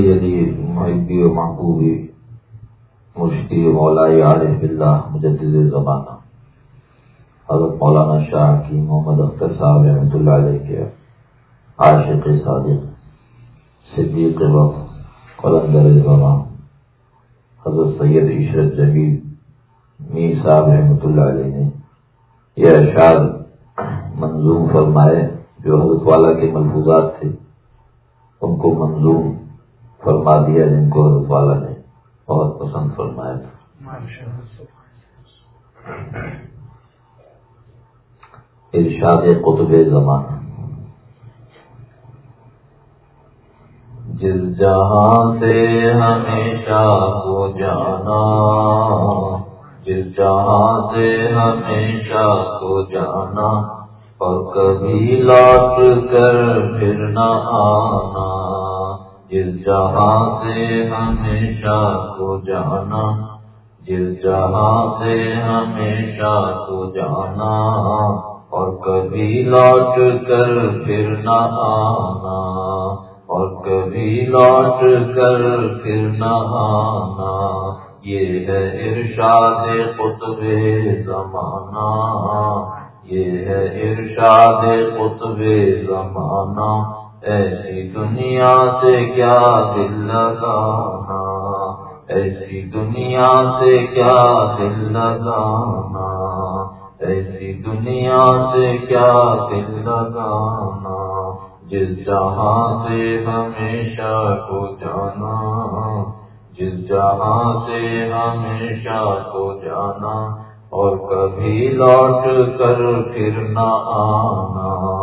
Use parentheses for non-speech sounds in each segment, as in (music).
سیدی محبی و محبوبی مشکل مولائی عارف اللہ مجدد زمانہ حضرت مولانا شاہ کی محمد اختر صاحب رحمۃ اللہ علیہ کے عاشق صادق، صدیق وقت، قلندر زمان، حضرت سید عشرت جبیل میر صاحب رحمۃ اللہ علیہ نے یہ اشعار منظوم فرمائے، جو حضرت والا کے ملفوظات تھے، ان کو منظوم فرما دیا جن کو حضرت والا نے، بہت پسند فرمایا تھا۔ ارشاد قطب زمان۔ جس جہاں سے ہمیشہ کو جانا، جس جہاں سے ہمیشہ کو جانا، اور کبھی لوٹ کر پھر نہ آنا۔ جس جہاں سے ہمیشہ کو جانا جس جہاں سے ہمیشہ کو جانا، اور کبھی لوٹ کر پھر نہ آنا، اور کبھی لوٹ کر پھر نہ آنا۔ یہ ہے ارشاد قطب زمانہ، یہ ہے ارشاد قطب زمانہ۔ ایسی دنیا سے کیا دل لگانا ہاں؟ ایسی دنیا سے کیا دل لگانا ہاں؟ ایسی دنیا سے کیا دل لگانا ہاں؟ جس جہاں سے ہمیشہ کو جانا، جس جہاں سے ہمیشہ کو جانا اور کبھی لوٹ کر پھر نہ آنا۔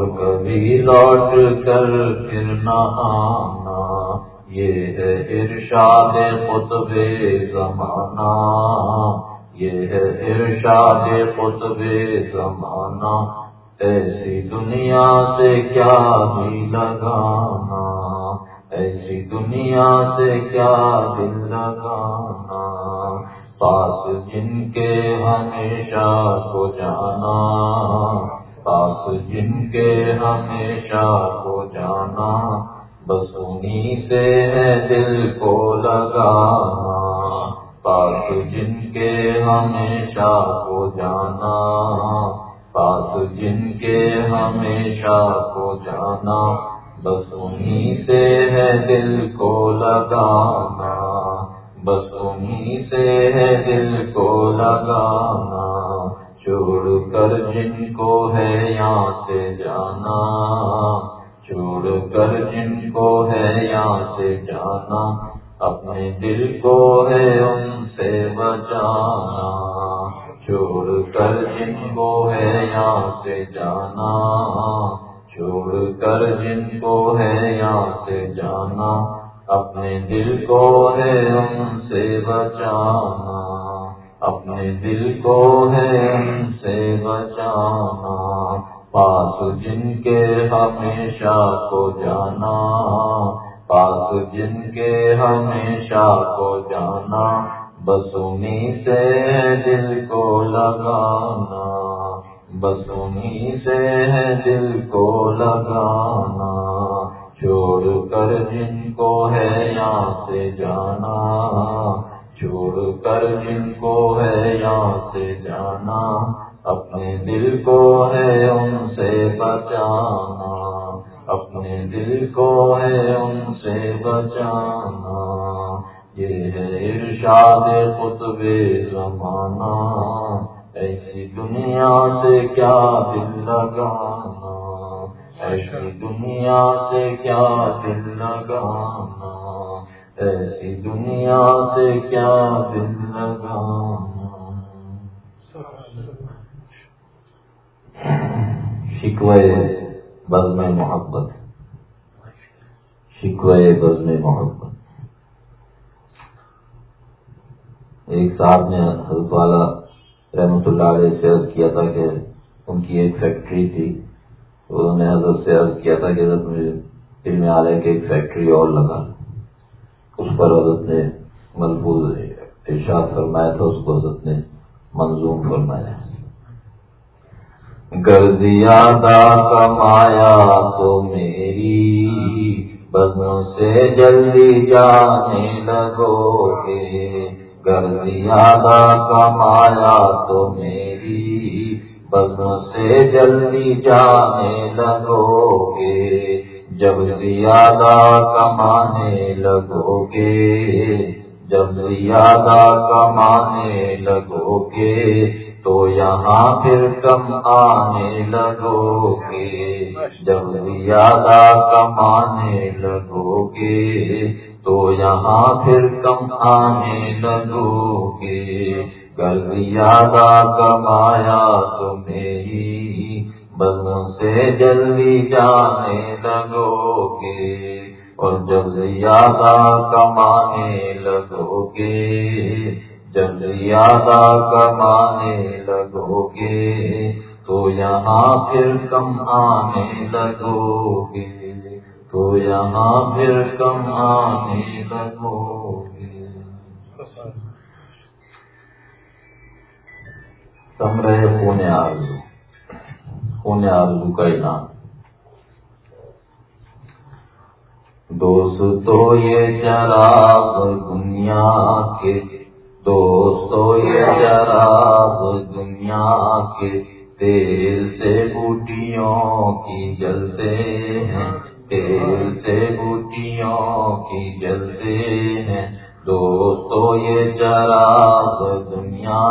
اور کبھی لوٹ کر پھر نہ آنا۔ یہ ہے ارشاد قطب زمانہ۔ یہ ہے ارشاد قطب زمانہ۔ ایسی دنیا سے کیا بھی لگانا۔ ایسی دنیا سے کیا دل لگانا۔ پاس جن کے ہمیشہ کو جانا۔ پاس جن کے ہمیشہ کو جانا، بس سے ہے دل کو لگانا۔ پاس جن کے ہمیشہ کو جانا۔ پاس جن کے ہمیشہ کو جانا۔ بس سے ہے دل کو لگانا۔ بس سے ہے دل کو لگانا۔ چھوڑ کر جن کو ہے یہاں سے جانا چھوڑ کر جن کو ہے یہاں سے جانا، اپنے دل کو ہے ان سے بچانا۔ چھوڑ کر جن کو ہے یہاں سے جانا چھوڑ کر جن کو ہے یہاں سے جانا، اپنے دل کو ہے ان سے بچانا۔ اپنے دل کو ہے ان سے بچانا، پاس جن کے ہمیشہ کو جانا، پاس جن کے ہمیشہ کو جانا، بس سے دل کو لگانا، بس انہیں سے دل کو لگانا، چھوڑ کر جن کو ہے یہاں سے جانا۔ چھوڑ کر جن کو ہے یہاں سے جانا، اپنے دل کو ہے ان سے بچانا۔ اپنے دل کو ہے ان سے بچانا۔ یہ ہے ارشاد خطب زمانہ۔ ایسی دنیا سے کیا دل لگانا؟ ایسی دنیا سے کیا دل لگانا؟ ایسی دنیا سے کیا دل لگا؟ شکوے بز میں محبت۔ شکوے بز میں محبت۔ ایک صاحب نے حضرت والا رحمت اللہ علیہ سے عرض کیا تھا کہ ان کی ایک فیکٹری تھی۔ انہوں نے حضرت سے عرض کیا تھا کہ حضرت مجھے علم آ رہے کہ ایک فیکٹری اور لگا۔ اس پر حضرت نے ملبوز ارشاد فرمایا تھا، اس کو حضرت نے منظوم فرمایا۔ گر زیادہ کمایا تو میری بدنوں سے جلدی جانے لگو گے گر زیادہ کمایا تو میری بدنوں سے جلدی جانے لگو گے جب زیادہ کمانے لگو گے جب زیادہ کمانے لگو گے تو یہاں پھر کم آنے لگو گے جب زیادہ کمانے لگو گے تو یہاں پھر کم آنے لگو گے کل زیادہ کمایا تو میری سے جلدی جانے لگو گے، اور جب زیادہ کمانے لگو گے، جب زیادہ کمانے لگو گے، تو یہاں پھر کم آنے لگو گے، تو یہاں پھر کم آنے لگو گے۔ کم رہے پونے آرزو پونے آرزو کا انعام دوست تو یہ چراغ دنیا کے دوستو یہ شراب دنیا کے تیل سے بوٹیوں کی جلتے ہیں تیل سے بوٹیوں کی جلتے ہیں دوستو یہ شراب دنیا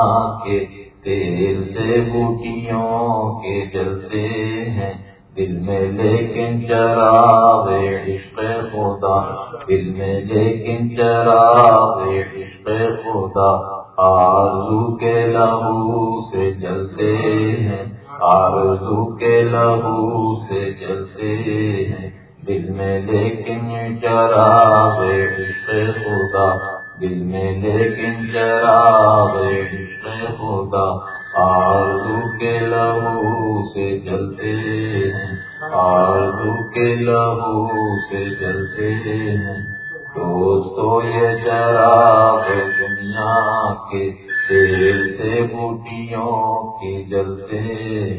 کے تیل سے بوٹیوں کے جلتے ہیں۔ دل میں لیکن چراغ عشق خدا۔ دل میں لیکن چراغ عشق خدا۔ آرزو کے لہو سے جلتے ہیں۔ آرزو کے لہو سے جلتے ہیں۔ دل میں لیکن چراغ عشق خدا۔ دل میں لیکن چراغ عشق خدا آرزو کے لہو سے جلتے ہیں۔ آرزو کے لہو سے جلتے ہیں۔ دوستو، یہ چراغ دنیا کے۔ تیل سے بوٹیوں کی جلتے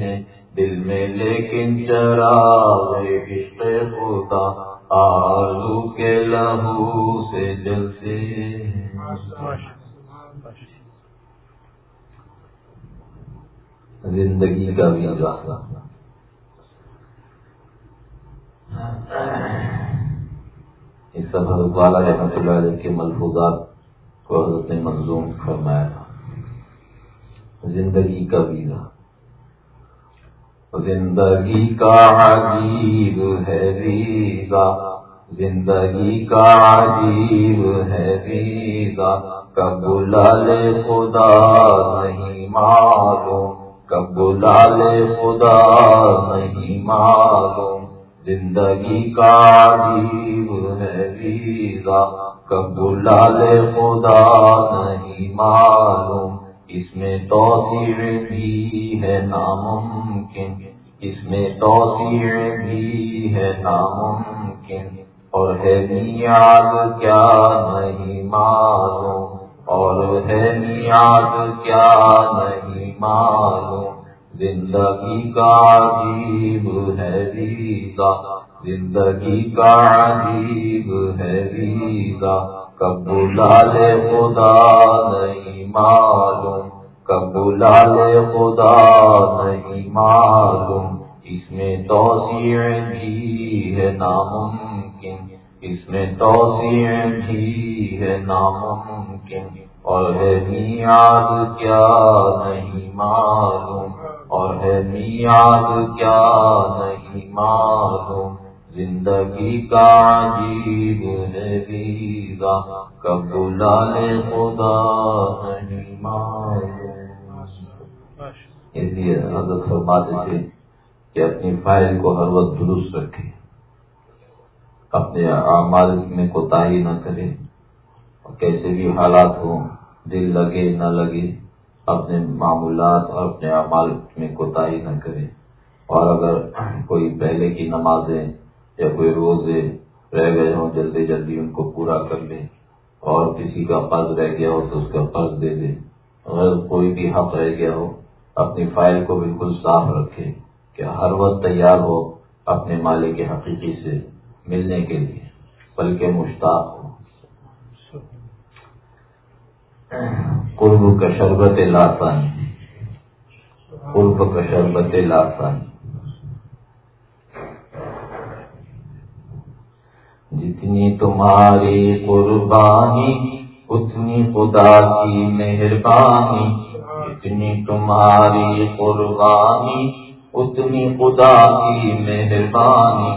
ہیں۔ دل میں لیکن چراغ عشق خدا آلو کے لہو سے جلتے ہیں۔ زندگی کا بھی راستہ اس سفر والا رحمۃ اللہ علیہ کے ملفوظات کو حضرت نے منظوم فرمایا تھا۔ زندگی کا ویزا۔ زندگی کا عجیب ہے ویزا۔ زندگی کا عجیب ہے ویزا۔ کب لے خدا نہیں معلوم۔ کب لے خدا نہیں معلوم، زندگی کا عجیب ہے ویزا کب لے خدا نہیں معلوم، اس میں توسیع بھی ہے ناممکن۔ اس میں توسیع بھی ہے ناممکن۔ اور ہے نیاد کیا نہیں معلوم۔ اور ہے نیاد کیا نہیں معلوم زندگی کا عجیب ہے ویزا زندگی کا عجیب ہے ویزا کب لے خدا نہیں معلوم کب لے خدا نہیں معلوم اس میں توسیع بھی ہے ناممکن، اس میں توسیع بھی ہے ناممکن۔ اور ہے نیاد کیا نہیں معلوم؟ اور ہے نیاد کیا نہیں معلوم؟ زندگی کا عجیب ہے ویزا کب لے خدا نہیں معلوم۔ اس لیے حضرت فرماتے تھے کہ اپنی فائل کو ہر وقت درست رکھے اپنے اعمال میں کوتا نہ کرے کیسے بھی حالات ہوں، دل لگے نہ لگے، اپنے معمولات اور اپنے اعمال میں کوتا نہ کرے اور اگر کوئی پہلے کی نمازیں یا کوئی روزے رہ گئے ہوں، جلدی جلدی ان کو پورا کر لیں اور کسی کا قرض رہ گیا ہو تو اس کا قرض دے دے اگر کوئی بھی حق رہ گیا ہو، اپنی فائل کو بالکل صاف رکھے کہ ہر وقت تیار ہو اپنے مالک کے حقیقی سے ملنے کے لیے، بلکہ مشتاق ہو۔ قرب کا شربت لاسانی قرب کا شربت لاسانی جتنی تمہاری قربانی، اتنی خدا کی مہربانی۔ جتنی تمہاری قربانی، اتنی خدا کی مہربانی۔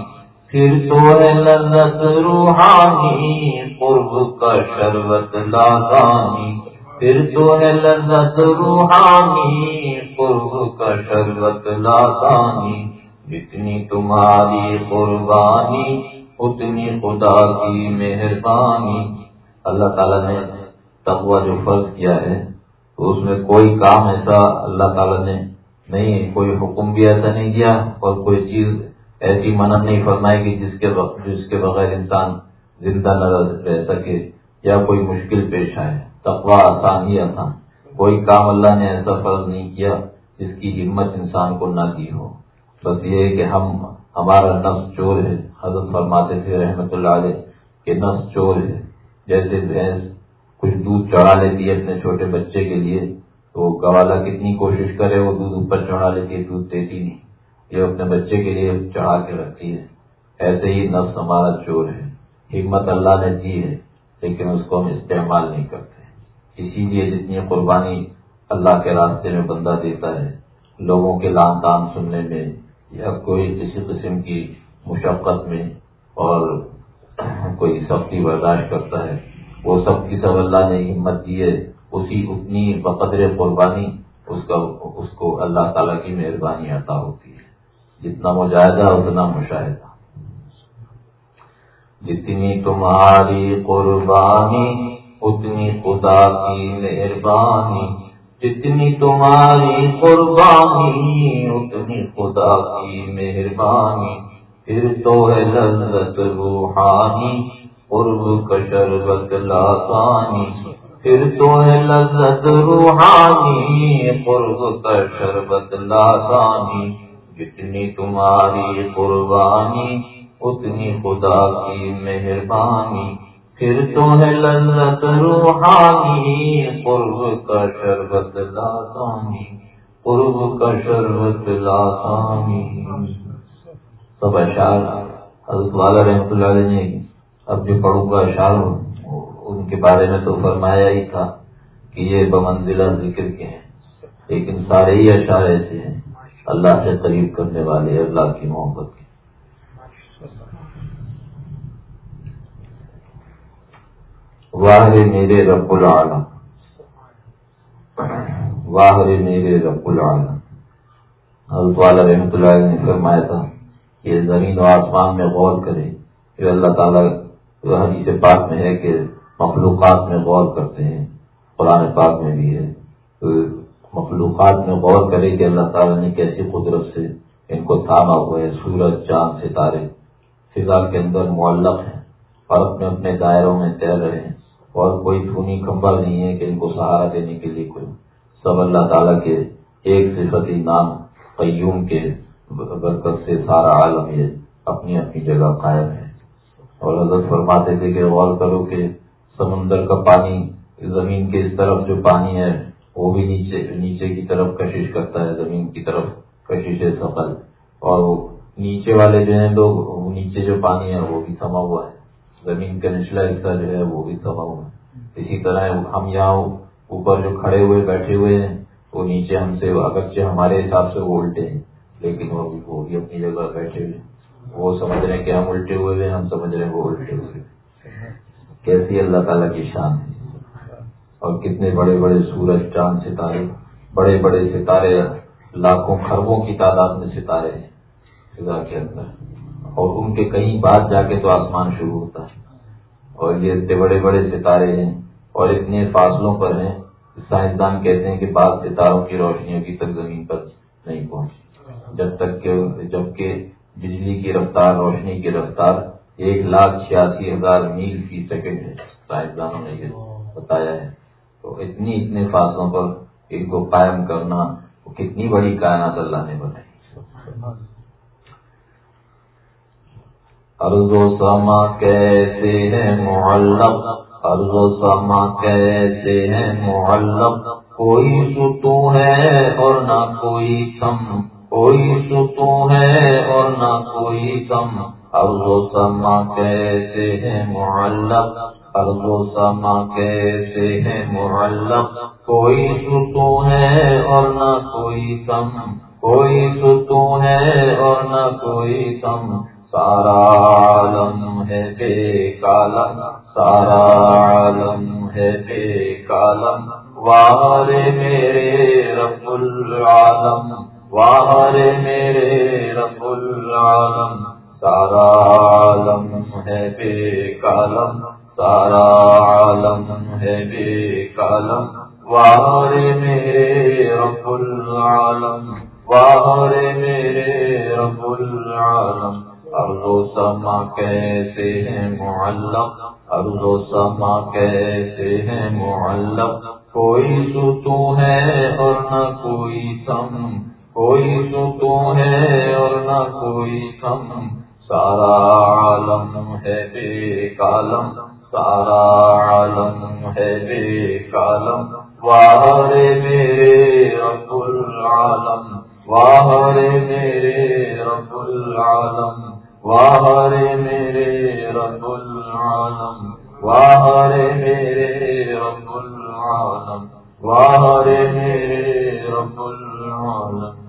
پھر تو ہے لذت روحانی، قرب کا شربت لازانی پھر تو ہے لذت روحانی قرب کا شربت لازانی جتنی تمہاری قربانی، اتنی خدا کی مہربانی۔ اللہ تعالیٰ نے تقوا جو فرض کیا ہے، تو اس میں کوئی کام ایسا اللہ تعالیٰ نے نہیں، کوئی حکم بھی ایسا نہیں کیا اور کوئی چیز ایسی منع نہیں فرمائے گی جس کے جس کے بغیر انسان زندہ نہ رہ سکے یا کوئی مشکل پیش آئے۔ تقوا آسان ہی آسان کوئی کام اللہ نے ایسا فرض نہیں کیا جس کی ہمت انسان کو نہ دی ہو۔ بس یہ ہے کہ ہم، ہمارا نفس چور ہے۔ حضرت فرماتے تھے رحمت اللہ علیہ کہ نفس چور ہے۔ جیسے بھینس کچھ دودھ چڑھا لیتی ہے اپنے چھوٹے بچے کے لیے، تو گوالا کتنی کوشش کرے، وہ دودھ اوپر چڑھا لیتی ہے، دودھ دیتی نہیں۔ یہ اپنے بچے کے لیے چڑھا کے رکھتی ہے۔ ایسے ہی نفس ہمارا چور ہے۔ ہمت اللہ نے دی ہے، لیکن اس کو ہم استعمال نہیں کرتے۔ اسی لیے جتنی قربانی اللہ کے راستے میں بندہ دیتا ہے، لوگوں کے لان تان سننے میں یا کوئی کسی قسم کی مشقت میں اور (clears throat) کوئی سختی برداشت کرتا ہے۔ وہ سب کی سب اللہ نے ہمت دی ہے، اسی اتنی بقدر قربانی اس کا، اس کو اللہ تعالیٰ کی مہربانی عطا ہوتی ہے۔ جتنا مجاہدہ، اتنا مشاہدہ۔ جتنی تمہاری قربانی اتنی خدا کی مہربانی، جتنی تمہاری قربانی، اتنی خدا کی مہربانی۔ پھر تو ہے لذت روحانی، قرب کا شربت لاسانی پھر تو ہے لذت روحانی، قرب کا شربت لاسانی جتنی تمہاری قربانی، اتنی خدا کی مہربانی۔ پھر تو ہے لذت روحانی، قرب کا شربت لاسانی قرب کا شربت لاسانی سب اشعار، حضرت والا رحمۃ اللہ علیہ نے اب جو پڑھوں گا اشعار، ان کے بارے میں تو فرمایا ہی تھا کہ یہ بمنزلہ ذکر کے ہیں۔ لیکن سارے ہی اشعار ایسے ہیں، اللہ سے قریب کرنے والے، اللہ کی محبت کے واہر میرے رب العالم۔ واہر میرے رب العالم۔ حضرت والا رحمۃ اللہ نے فرمایا تھا کہ زمین و آسمان میں غور کرے کہ اللہ تعالیٰ حدیث پاک میں ہے کہ مخلوقات میں غور کرتے ہیں، قرآن پاک میں بھی ہے۔ مخلوقات میں غور کرے کہ اللہ تعالیٰ نے کیسی قدرت سے ان کو تھاما ہوا ہے، سورج، چاند، ستارے۔ فضا کے اندر معلق ہیں اور اپنے اپنے دائروں میں تیر رہے ہیں۔ اور کوئی دھونی کھمبا نہیں ہے کہ ان کو سہارا دینے کے لیے کوئی۔ سب اللہ تعالیٰ کے ایک صفتی نام قیوم کے برکت سے سارا عالم یہ اپنی اپنی جگہ قائم ہے۔ اور حضرت فرماتے تھے کہ غور کرو کہ سمندر کا پانی زمین کے اس طرف جو پانی ہے، وہ بھی نیچے نیچے کی طرف کشش کرتا ہے، زمین کی طرف کشش ہے سفل۔ اور نیچے والے جو ہیں لوگ نیچے جو پانی ہے، وہ بھی تھما ہوا ہے۔ زمین کا نچلا حصہ جو ہے وہ بھی تباہ ہوا اسی طرح ہم یہاں اوپر جو کھڑے ہوئے بیٹھے ہوئے ہیں، وہ نیچے ہم سے اگرچہ ہمارے حساب سے وہ الٹے ہیں، لیکن وہ بھی وہ بھی اپنی جگہ بیٹھے ہوئے وہ سمجھ رہے ہیں کہ ہم الٹے ہوئے ہیں، ہم سمجھ رہے ہیں وہ الٹے ہوئے کیسی اللہ تعالیٰ کی شان ہے۔ اور کتنے بڑے بڑے سورج، چاند، ستارے، بڑے بڑے ستارے، لاکھوں خربوں کی تعداد میں ستارے ہیں۔ خدا کے اندر۔ اور ان کے کہیں بعد جا کے تو آسمان شروع ہوتا ہے۔ اور یہ اتنے بڑے بڑے ستارے ہیں اور اتنے فاصلوں پر ہیں سائنسدان کہتے ہیں کہ بعض ستاروں کی روشنی ابھی تک زمین پر نہیں پہنچی۔ جب تک کہ جبکہ بجلی کی رفتار، روشنی کی رفتار ایک لاکھ چھیاسی ہزار میل فی سیکنڈ ہے، سائنسدانوں نے یہ بتایا ہے۔ تو اتنی اتنے فاصلوں پر ان کو قائم کرنا، وہ کتنی بڑی کائنات اللہ نے بنائی۔ ارض و سما کیسے ہیں معلق؟ ارض و سما کیسے ہیں معلق؟ کوئی ستو ہے اور نہ کوئی کم کوئی ستو ہے اور نہ کوئی کم ارض و سما کیسے ہیں معلق؟ ارض و سما کیسے ہیں معلق؟ کوئی ستو ہے اور نہ کوئی کم کوئی ستو ہے اور نہ کوئی کم سارا عالم ہے بے کالم سارا عالم ہے بے کالم وارے میرے رب العالم وارے میرے رب العالم سارا عالم ہے بے کالم سارا عالم ہے بے کالم وارے میرے رب العالم وارے میرے رب العالم ارض و سما کیسے ہیں معلق؟ ارض و سما کیسے ہیں معلق؟ کوئی ستو ہے اور نہ کوئی کم کوئی ستو ہے اور نہ کوئی کم سارا عالم ہے بے کالم سارا عالم ہے بے کالم وارے میرے رب العالم وارے میرے رب العالم وارے میرے رب العالم وارے میرے رب العالم وارے میرے رب العالم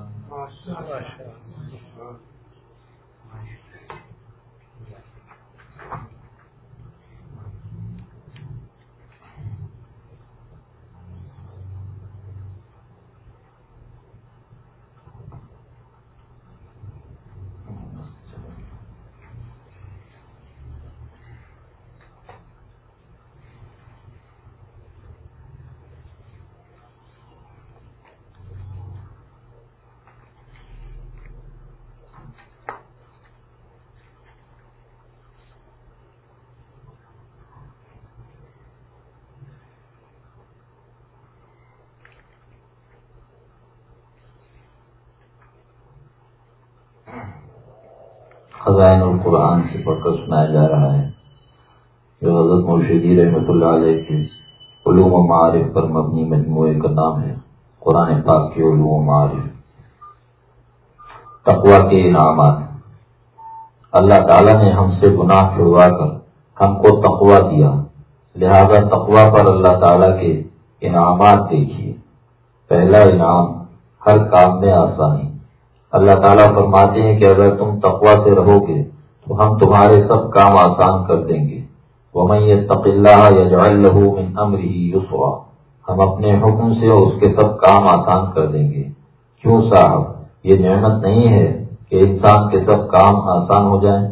خزائن القرآن سے پڑھ کر سنایا جا رہا ہے۔ جو حضرت مرشدی رحمۃ اللہ علیہ کی علوم و معارف پر مبنی مجموعے کا نام ہے، قرآن پاک کے علوم و معارف۔ تقوا کے انعامات۔ اللہ تعالیٰ نے ہم سے گناہ چھڑوا کر ہم کو تقوا دیا۔ لہذا تقوا پر اللہ تعالیٰ کے انعامات دیکھیے۔ پہلا انعام، ہر کام میں آسانی۔ اللہ تعالیٰ فرماتے ہیں کہ اگر تم تقوا سے رہو گے تو ہم تمہارے سب کام آسان کر دیں گے۔ وہ میں یہ تقلّہ یا امر ہی یسوا ہم اپنے حکم سے اس کے سب کام آسان کر دیں گے۔ کیوں صاحب؟ یہ نعمت نہیں ہے کہ انسان کے سب کام آسان ہو جائیں۔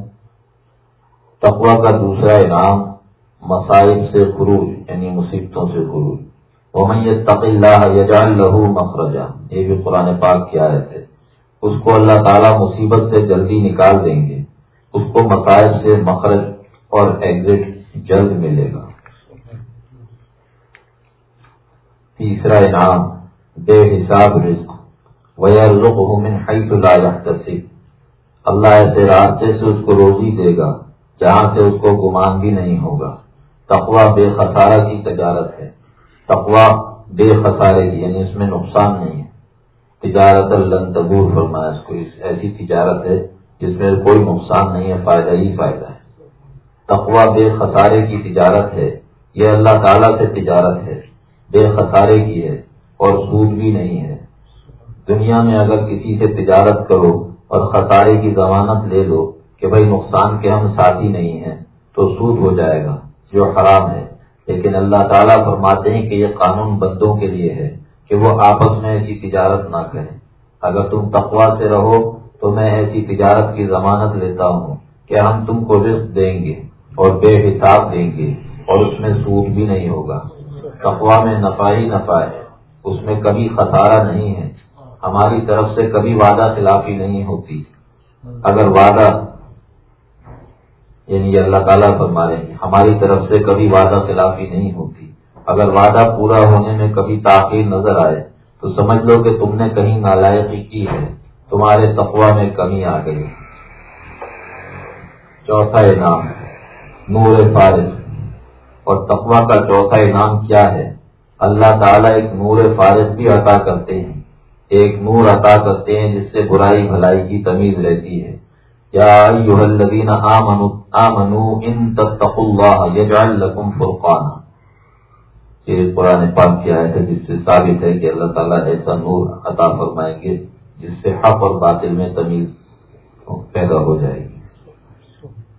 تقوا کا دوسرا انعام مسائل سے خروج یعنی مصیبتوں سے خروج۔ وہ میں یہ تقلّہ یا لہو یہ بھی قرآن پاک کی آیت ہے۔ اس کو اللہ تعالیٰ مصیبت سے جلدی نکال دیں گے۔ اس کو مسائل سے مخرج اور ایگزٹ جلد ملے گا۔ تیسرا انعام، بے حساب رزق۔ اللہ ایسے راستے سے اس کو روزی دے گا جہاں سے اس کو گمان بھی نہیں ہوگا۔ تقوا بے خسارہ کی تجارت ہے۔ تقوا بے خسارے کی یعنی اس میں نقصان نہیں ہے۔ تجارت تبور، فرمایا اس کو ایسی تجارت ہے جس میں کوئی نقصان نہیں ہے، فائدہ ہی فائدہ ہے۔ تقوا بے خسارے کی تجارت ہے، یہ اللہ تعالیٰ سے تجارت ہے، بے خسارے کی ہے اور سود بھی نہیں ہے۔ دنیا میں اگر کسی سے تجارت کرو اور خسارے کی ضمانت لے لو کہ بھائی نقصان کے ہم ساتھی نہیں ہیں، تو سود ہو جائے گا، جو حرام ہے۔ لیکن اللہ تعالیٰ فرماتے ہیں کہ یہ قانون بندوں کے لیے ہے۔ کہ وہ آپس میں ایسی تجارت نہ کریں۔ اگر تم تقوا سے رہو تو میں ایسی تجارت کی ضمانت لیتا ہوں کہ ہم تم کو رزق دیں گے اور بے حساب دیں گے اور اس میں سود بھی نہیں ہوگا۔ تقوا میں نفع ہی نفع ہے، اس میں کبھی خسارہ نہیں ہے۔ ہماری طرف سے کبھی وعدہ خلافی نہیں ہوتی۔ اگر وعدہ یعنی اللہ تعالیٰ فرما رہے ہیں، ہماری طرف سے کبھی وعدہ خلافی نہیں ہوتی۔ اگر وعدہ پورا ہونے میں کبھی تاخیر نظر آئے، تو سمجھ لو کہ تم نے کہیں نالائقی کی ہے۔ تمہارے تقوا میں کمی آ گئی۔ چوتھا انعام، نور فارغ۔ اور تقوا کا چوتھا انعام کیا ہے؟ اللہ تعالیٰ ایک نور فارغ بھی عطا کرتے ہیں۔ ایک نور عطا کرتے ہیں جس سے برائی بھلائی کی تمیز رہتی ہے۔ یا ان تتقوا اللہ یجعل لکم فرقانا۔ یہ قرآن پاک کی آیت ہے جس سے ثابت ہے کہ اللہ تعالیٰ ایسا نور عطا فرمائیں گے، جس سے حق اور باطل میں تمیز پیدا ہو جائے گی۔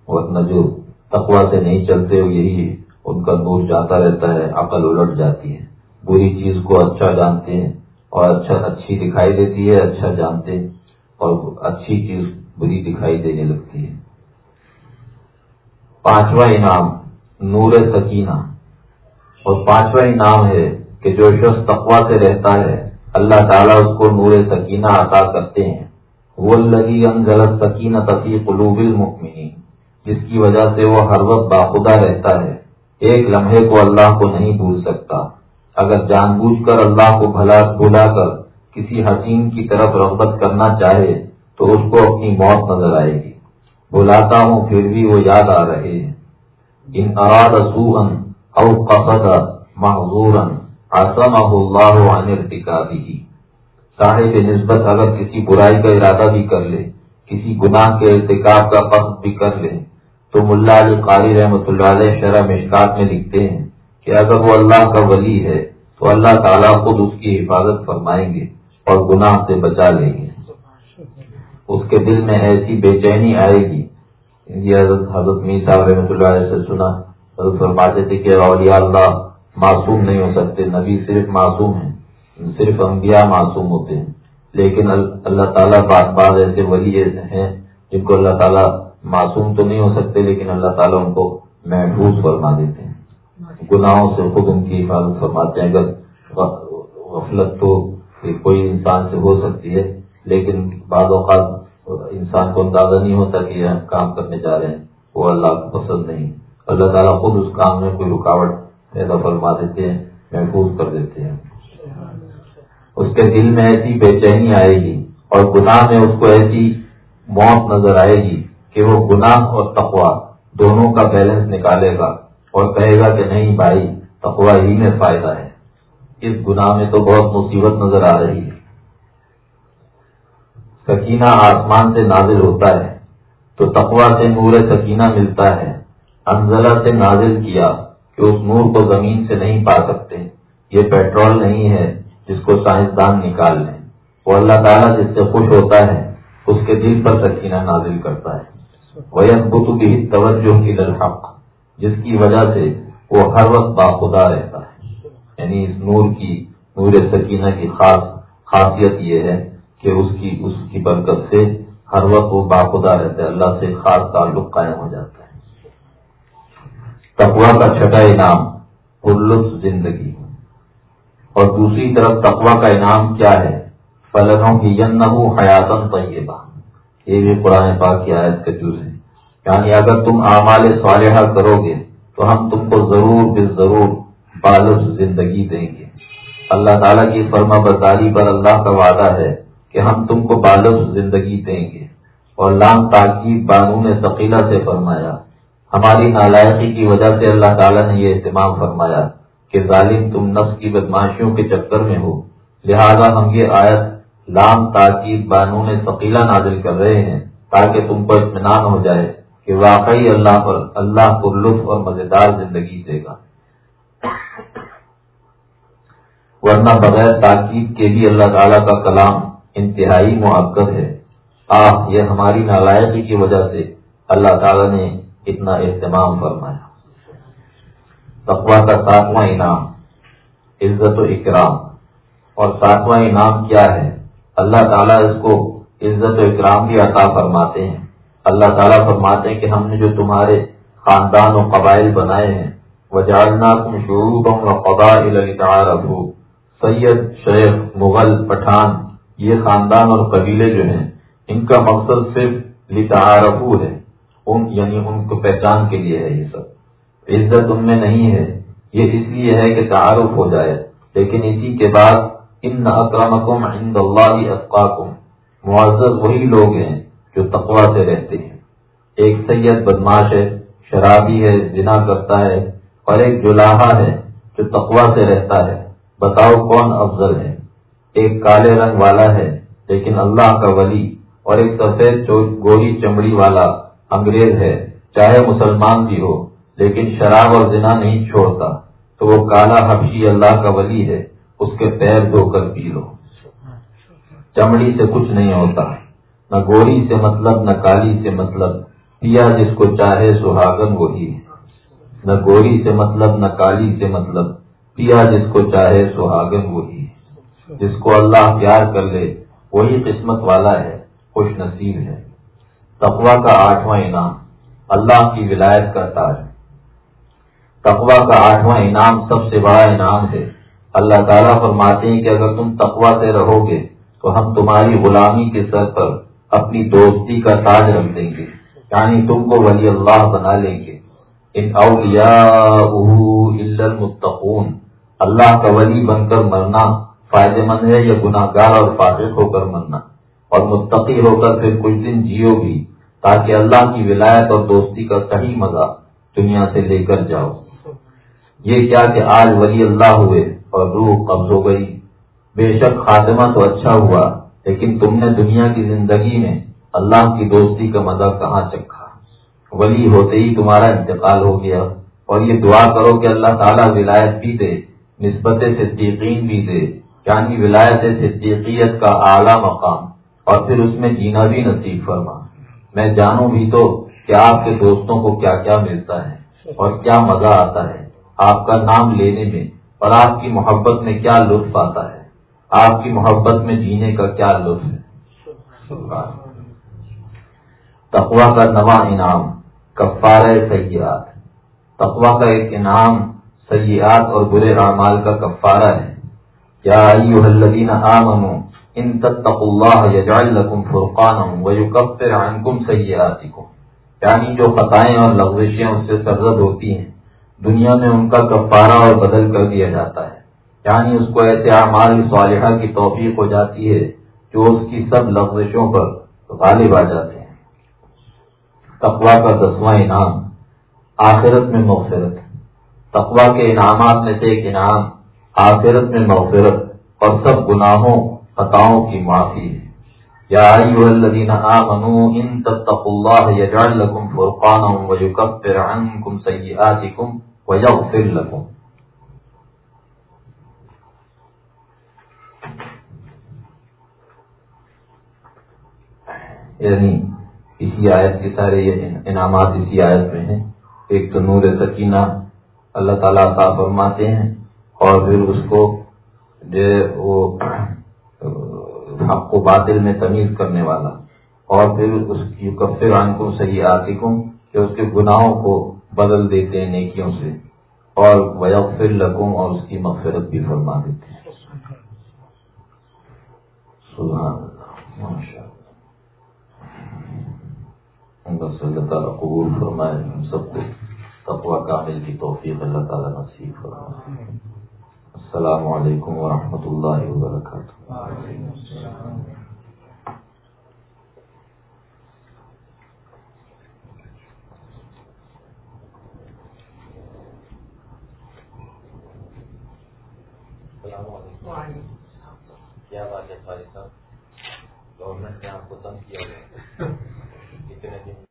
ورنہ جو تقوا سے نہیں چلتے یہی ان کا نور جاتا رہتا ہے، عقل الٹ جاتی ہے۔ بری چیز کو اچھا جانتے ہیں اور اچھا اچھی دکھائی دیتی ہے اچھا جانتے ہیں اور اچھی چیز بری دکھائی دینے لگتی ہے۔ پانچواں انعام، نور سکینہ۔ اور پانچواں انعام ہے کہ جو شخص تقوا سے رہتا ہے، اللہ تعالیٰ اس کو نور سکینہ عطا کرتے ہیں۔ وہ لگی ان غلط سکینہ تفیع قلوب المکمنی جس کی وجہ سے وہ ہر وقت باخدا رہتا ہے۔ ایک لمحے کو اللہ کو نہیں بھول سکتا۔ اگر جان بوجھ کر اللہ کو بھلا بلا کر کسی حسین کی طرف رغبت کرنا چاہے، تو اس کو اپنی موت نظر آئے گی۔ بلاتا ہوں، پھر بھی وہ یاد آ رہے ہیں۔ ان اراد سوہن او قصد محضورا عصمہ اللہ عن ارتکابی صاحب نسبت اگر کسی برائی کا ارادہ بھی کر لے، کسی گناہ کے ارتکاب کا قصد بھی کر لے، تو ملا علی قاری رحمۃ اللہ علیہ شرح مشکات میں لکھتے ہیں کہ اگر وہ اللہ کا ولی ہے، تو اللہ تعالیٰ خود اس کی حفاظت فرمائیں گے اور گناہ سے بچا لیں گے۔ اس کے دل میں ایسی بے چینی آئے گی۔ یہ حضرت حضرت میر صاحب رحمۃ اللہ علیہ سے سنا۔ فرماتے تھے کہ اولیاء اللہ معصوم نہیں ہو سکتے، نبی صرف معصوم ہیں، صرف انبیاء معصوم ہوتے ہیں۔ لیکن اللہ تعالیٰ بات بعض ایسے ولی ہیں جن کو اللہ تعالیٰ معصوم تو نہیں ہو سکتے، لیکن اللہ تعالیٰ ان کو محفوظ فرما دیتے ہیں۔ گناہوں سے خود ان کی حفاظت فرماتے ہیں۔ اگر غفلت تو کوئی انسان سے ہو سکتی ہے، لیکن بعض اوقات انسان کو اندازہ نہیں ہوتا کہ یہ کام کرنے جا رہے ہیں، وہ اللہ کو پسند نہیں۔ اللہ تعالیٰ خود اس کام میں کوئی رکاوٹ پیدا فرما دیتے ہیں، محفوظ کر دیتے ہیں۔ اس کے دل میں ایسی بے چینی آئے گی اور گناہ میں اس کو ایسی موت نظر آئے گی کہ وہ گناہ اور تقوا دونوں کا بیلنس نکالے گا اور کہے گا کہ نہیں بھائی تقوا ہی میں فائدہ ہے۔ اس گناہ میں تو بہت مصیبت نظر آ رہی ہے۔ سکینہ آسمان سے نازل ہوتا ہے تو تقوا سے نور سکینہ ملتا ہے۔ انزلہ سے نازل کیا کہ اس نور کو زمین سے نہیں پا سکتے۔ یہ پیٹرول نہیں ہے جس کو سائنسدان نکال لیں۔ وہ اللہ تعالیٰ جس سے خوش ہوتا ہے، اس کے دل پر سکینہ نازل کرتا ہے۔ وہ بھی توجہ کی للحق جس کی وجہ سے وہ ہر وقت باخدا رہتا ہے۔ یعنی اس نور کی، نور سکینہ کی خاص خاصیت یہ ہے کہ اس کی اس کی برکت سے ہر وقت وہ باخدا رہتا ہے اللہ سے خاص تعلق قائم ہو جاتا ہے۔ تقوا کا چھٹا انعام، پرلطف زندگی۔ اور دوسری طرف تقوا کا انعام کیا ہے؟ فلنوں کی ین حیاتن طیبہ یہ بھی قرآن پاک کی آیت کا جز ہے۔ یعنی اگر تم اعمال صالحہ کرو گے، تو ہم تم کو ضرور بے ضرور بالف زندگی دیں گے۔ اللہ تعالیٰ کی فرما برداری پر اللہ کا وعدہ ہے کہ ہم تم کو بالف زندگی دیں گے۔ اور لام تاکید بانو نے ثقیلا سے فرمایا ہماری نالائقی کی وجہ سے اللہ تعالیٰ نے یہ اہتمام فرمایا کہ ظالم تم نفس کی بدماشیوں کے چکر میں ہو۔ لہذا ہم یہ آیت لام تاکید بانون ثقیلا نازل کر رہے ہیں تاکہ تم کو اطمینان ہو جائے کہ واقعی اللہ پر اللہ کو لطف اور مزیدار زندگی دے گا۔ ورنہ بغیر تاکید کے بھی اللہ تعالیٰ کا کلام انتہائی معقد ہے۔ آ یہ ہماری نالائقی کی وجہ سے اللہ تعالیٰ نے اتنا اہتمام فرمایا۔ تقوا کا ساتواں انعام، عزت و اکرام۔ اور ساتواں انعام کیا ہے؟ اللہ تعالیٰ اس کو عزت و اکرام بھی عطا فرماتے ہیں۔ اللہ تعالیٰ فرماتے ہیں کہ ہم نے جو تمہارے خاندان و قبائل بنائے ہیں وہ تم شروع و قبائل سید، شیخ، مغل، پٹھان، یہ خاندان اور قبیلے جو ہیں، ان کا مقصد صرف لتعارفو ہے۔ ان یعنی ان کو پہچان کے لیے ہے یہ سب۔ عزت ان میں نہیں ہے، یہ اس لیے ہے کہ تعارف ہو جائے۔ لیکن اسی کے بعد، ان اکرمکم عند اللہ افقاکم معزز وہی لوگ ہیں جو تقوا سے رہتے ہیں۔ ایک سید بدماش ہے، شرابی ہے جنا کرتا ہے، اور ایک جلاحا ہے جو تقوا سے رہتا ہے۔ بتاؤ کون افضل ہے؟ ایک کالے رنگ والا ہے، لیکن اللہ کا ولی، اور ایک سفید گوری چمڑی والا۔ انگریز ہے، چاہے مسلمان بھی ہو، لیکن شراب اور زنا نہیں چھوڑتا۔ تو وہ کالا حبشی اللہ کا ولی ہے، اس کے پیر دھو کر پی لو۔ چمڑی سے کچھ نہیں ہوتا، نہ گوری سے مطلب نہ کالی سے مطلب۔ پیا جس کو چاہے سہاگن وہی ہے۔ نہ گوری سے مطلب نہ کالی سے مطلب۔ پیا جس کو چاہے سہاگن وہی ہے۔ جس کو اللہ پیار کر لے، وہی قسمت والا ہے، خوش نصیب ہے۔ تقوا کا آٹھواں انعام اللہ کی ولایت کا تاج تقوا کا آٹھواں انعام سب سے بڑا انعام ہے۔ اللہ تعالیٰ فرماتے ہیں کہ اگر تم تقوا سے رہو گے تو ہم تمہاری غلامی کے سر پر اپنی دوستی کا تاج رکھ دیں گے۔ یعنی تم کو ولی اللہ بنا لیں گے۔ ان اولیاء المتقون۔ اللہ کا ولی بن کر مرنا فائدے مند ہے یا گناہ گار اور فاطف ہو کر مرنا۔ اور متقی ہو کر پھر کچھ دن جیو بھی۔ تاکہ اللہ کی ولایت اور دوستی کا صحیح مزہ دنیا سے لے کر جاؤ۔ یہ کیا کہ آج ولی اللہ ہوئے اور روح قبض ہو گئی۔ بے شک خاتمہ تو اچھا ہوا، لیکن تم نے دنیا کی زندگی میں اللہ کی دوستی کا مزہ کہاں چکھا؟ ولی ہوتے ہی تمہارا انتقال ہو گیا۔ اور یہ دعا کرو کہ اللہ تعالیٰ ولایت بھی دے، نسبت صدیقین بھی دے یعنی ولایت صدیقیت کا اعلیٰ مقام، اور پھر اس میں جینا بھی نصیب فرما۔ میں جانوں بھی تو کہ آپ کے دوستوں کو کیا کیا ملتا ہے اور کیا مزہ آتا ہے آپ کا نام لینے میں اور آپ کی محبت میں کیا لطف آتا ہے آپ کی محبت میں جینے کا کیا لطف ہے تقوا کا نواں انعام کفار سیاحت تقوا کا ایک انعام سیاحت اور برے اعمال کا کفارہ ہے۔ کیا الذین آمنوا ان تتقوا اللہ یجعل لکم فرقانا ویکفر عنکم سیئاتکم۔ یعنی جو خطائیں اور لغزشیں اس سے سرزد ہوتی ہیں، دنیا میں ان کا کفارہ اور بدل کر دیا جاتا ہے۔ یعنی اس کو ایسے اعمال صالحہ کی توفیق ہو جاتی ہے جو اس کی سب لفظوں پر غالب آ جاتے ہیں۔ تقوا کا دسواں انعام، آخرت میں مغفرت۔ تقوا کے انعامات میں سے ایک انعام، آخرت میں مغفرت اور سب گناہوں خطاؤں کی معافی ہے۔ یا آمنوا ان تتقوا فرقانا یعنی اسی آیت کے سارے انعامات اسی آیت میں ہیں۔ ایک تو نور سکینہ اللہ تعالیٰ عطا فرماتے ہیں اور پھر اس کو جو وہ حق کو باطل میں تمیز کرنے والا اور پھر اس کی کفر عن کو صحیح آتکم کہ اس کے گناہوں کو بدل دیتے ہیں نیکیوں سے اور ویغفر لکم اور اس کی مغفرت بھی فرما دیتے ہیں۔ سبحان اللہ ماشاء بس اللہ تعالیٰ قبول فرمائے، ہم سب کو تقوی کامل کی توفیق اللہ تعالیٰ نصیب فرمائے۔ السلام علیکم ورحمۃ اللہ وبرکاتہ۔ کیا بات ہے صاحب؟ گورنمنٹ نے آپ کو تنگ کیا گیا